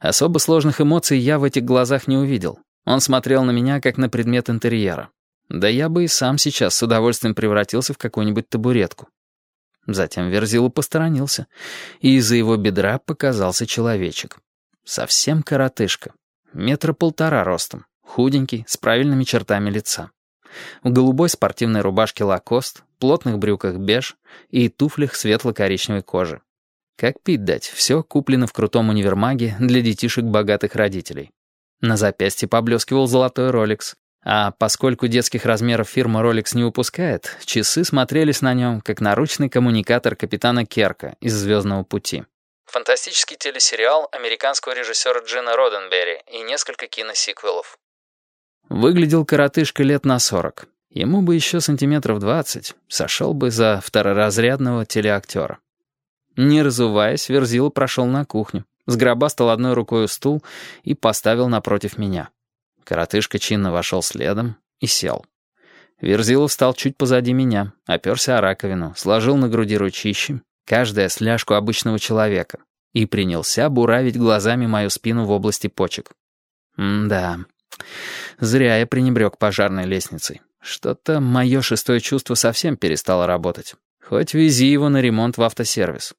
Особо сложных эмоций я в этих глазах не увидел. Он смотрел на меня, как на предмет интерьера. Да я бы и сам сейчас с удовольствием превратился в какую-нибудь табуретку. Затем Верзилу посторонился, и из-за его бедра показался человечек. Совсем коротышка. Метра полтора ростом, худенький, с правильными чертами лица. В голубой спортивной рубашке лакост, плотных брюках беж и туфлях светло-коричневой кожи. Как пить дать, все куплено в крутом универмаге для детишек богатых родителей. На запястье поблескивал золотой роликс, а поскольку детских размеров фирма Rolex не выпускает, часы смотрелись на нем, как наручный коммуникатор капитана Керка из «Звездного пути». Фантастический телесериал американского режиссера Джина Роденберри и несколько киносиквелов. Выглядел коротышка лет на сорок. Ему бы еще сантиметров двадцать, сошел бы за второразрядного телеактера. Не разуваясь, Верзила прошел на кухню, сгробастал одной рукой стул и поставил напротив меня. Коротышка чинно вошел следом и сел. Верзилов встал чуть позади меня, оперся о раковину, сложил на груди ручищи, каждая сляжку обычного человека, и принялся буравить глазами мою спину в области почек. М-да, зря я пренебрег пожарной лестницей. Что-то мое шестое чувство совсем перестало работать. Хоть вези его на ремонт в автосервис.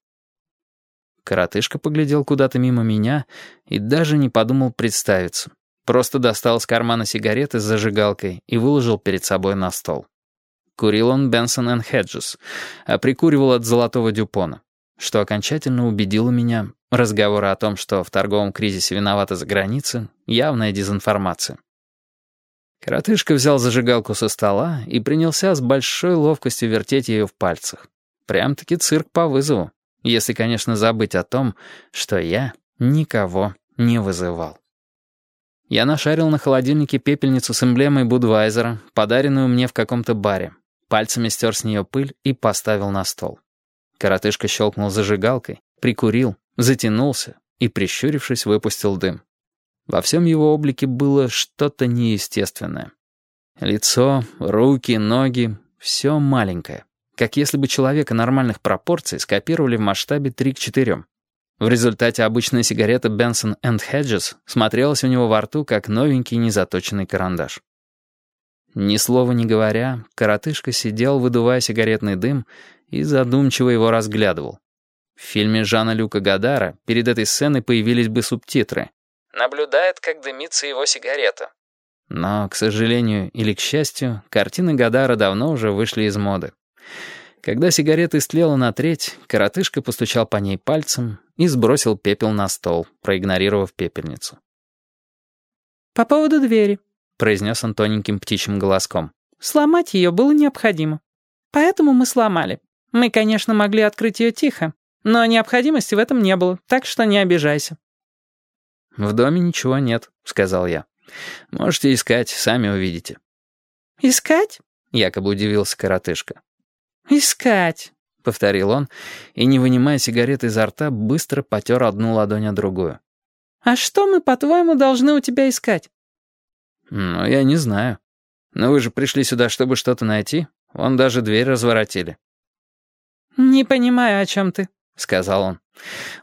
Коротышка поглядел куда-то мимо меня и даже не подумал представиться. Просто достал из кармана сигареты с зажигалкой и выложил перед собой на стол. Курил он Бенсон энд Хеджес, а прикуривал от золотого дюпона, что окончательно убедило меня, разговоры о том, что в торговом кризисе виновата за границы, явная дезинформация. Коротышка взял зажигалку со стола и принялся с большой ловкостью вертеть ее в пальцах. Прям-таки цирк по вызову. Если, конечно, забыть о том, что я никого не вызывал. Я нашарил на холодильнике пепельницу с эмблемой Будвайзера, подаренную мне в каком-то баре. Пальцами стер с нее пыль и поставил на стол. Коротышка щелкнул зажигалкой, прикурил, затянулся и, прищурившись, выпустил дым. Во всем его облике было что-то неестественное. Лицо, руки, ноги — все маленькое как если бы человека нормальных пропорций скопировали в масштабе 3 к 4. В результате обычная сигарета Benson Hedges смотрелась у него во рту, как новенький незаточенный карандаш. Ни слова не говоря, коротышка сидел, выдувая сигаретный дым, и задумчиво его разглядывал. В фильме Жана Люка Гадара перед этой сценой появились бы субтитры. «Наблюдает, как дымится его сигарета». Но, к сожалению или к счастью, картины Гадара давно уже вышли из моды. Когда сигарета истлела на треть, коротышка постучал по ней пальцем и сбросил пепел на стол, проигнорировав пепельницу. «По поводу двери», — произнес он тоненьким птичьим голоском. «Сломать ее было необходимо. Поэтому мы сломали. Мы, конечно, могли открыть ее тихо, но необходимости в этом не было, так что не обижайся». «В доме ничего нет», — сказал я. «Можете искать, сами увидите». «Искать?» — якобы удивился коротышка. «Искать», — повторил он, и, не вынимая сигареты изо рта, быстро потер одну ладонь о другую. «А что мы, по-твоему, должны у тебя искать?» «Ну, я не знаю. Но вы же пришли сюда, чтобы что-то найти. Вон даже дверь разворотили». «Не понимаю, о чем ты», — сказал он.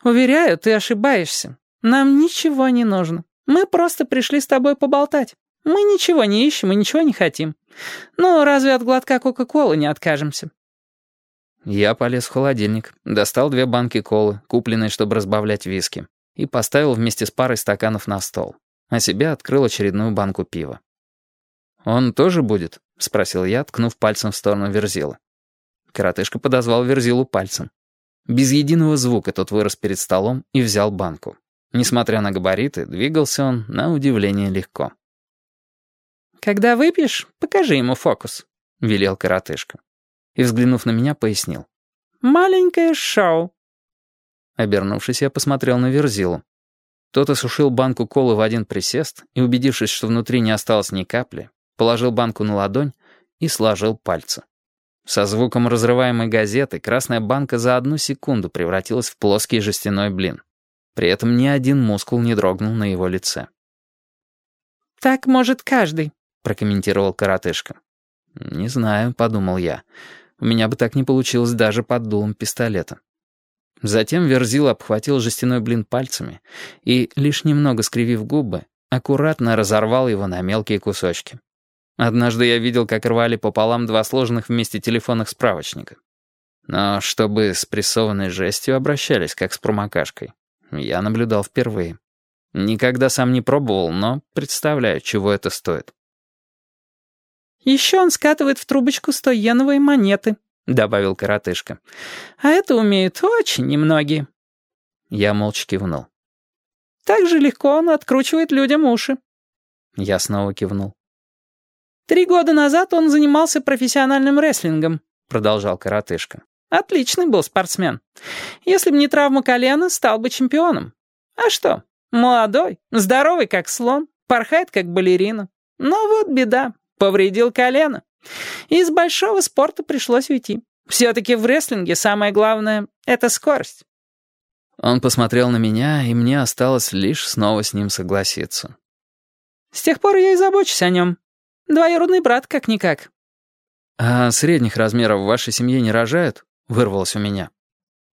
«Уверяю, ты ошибаешься. Нам ничего не нужно. Мы просто пришли с тобой поболтать. Мы ничего не ищем и ничего не хотим. Ну, разве от глотка Кока-Колы не откажемся?» Я полез в холодильник, достал две банки колы, купленные, чтобы разбавлять виски, и поставил вместе с парой стаканов на стол, а себе открыл очередную банку пива. «Он тоже будет?» — спросил я, ткнув пальцем в сторону Верзилы. Коротышка подозвал Верзилу пальцем. Без единого звука тот вырос перед столом и взял банку. Несмотря на габариты, двигался он, на удивление, легко. «Когда выпьешь, покажи ему фокус», — велел коротышка и, взглянув на меня, пояснил. «Маленькое шоу». Обернувшись, я посмотрел на Верзилу. Тот осушил банку колы в один присест и, убедившись, что внутри не осталось ни капли, положил банку на ладонь и сложил пальцы. Со звуком разрываемой газеты красная банка за одну секунду превратилась в плоский жестяной блин. При этом ни один мускул не дрогнул на его лице. «Так может каждый», — прокомментировал коротышка. «Не знаю», — подумал я. У меня бы так не получилось даже под дулом пистолета. Затем Верзил обхватил жестяной блин пальцами и, лишь немного скривив губы, аккуратно разорвал его на мелкие кусочки. Однажды я видел, как рвали пополам два сложенных вместе телефонных справочника. Но чтобы с прессованной жестью обращались, как с промокашкой, я наблюдал впервые. Никогда сам не пробовал, но представляю, чего это стоит. «Еще он скатывает в трубочку стоеновые монеты», — добавил коротышка. «А это умеют очень немногие». Я молча кивнул. «Так же легко он откручивает людям уши». Я снова кивнул. «Три года назад он занимался профессиональным рестлингом», — продолжал коротышка. «Отличный был спортсмен. Если бы не травма колена, стал бы чемпионом. А что, молодой, здоровый, как слон, порхает, как балерина. Но вот беда, повредил колено. Из большого спорта пришлось уйти. Все-таки в рестлинге самое главное — это скорость». Он посмотрел на меня, и мне осталось лишь снова с ним согласиться. «С тех пор я и забочусь о нем. Двоюродный брат, как-никак». «А средних размеров в вашей семье не рожают?» — вырвалось у меня.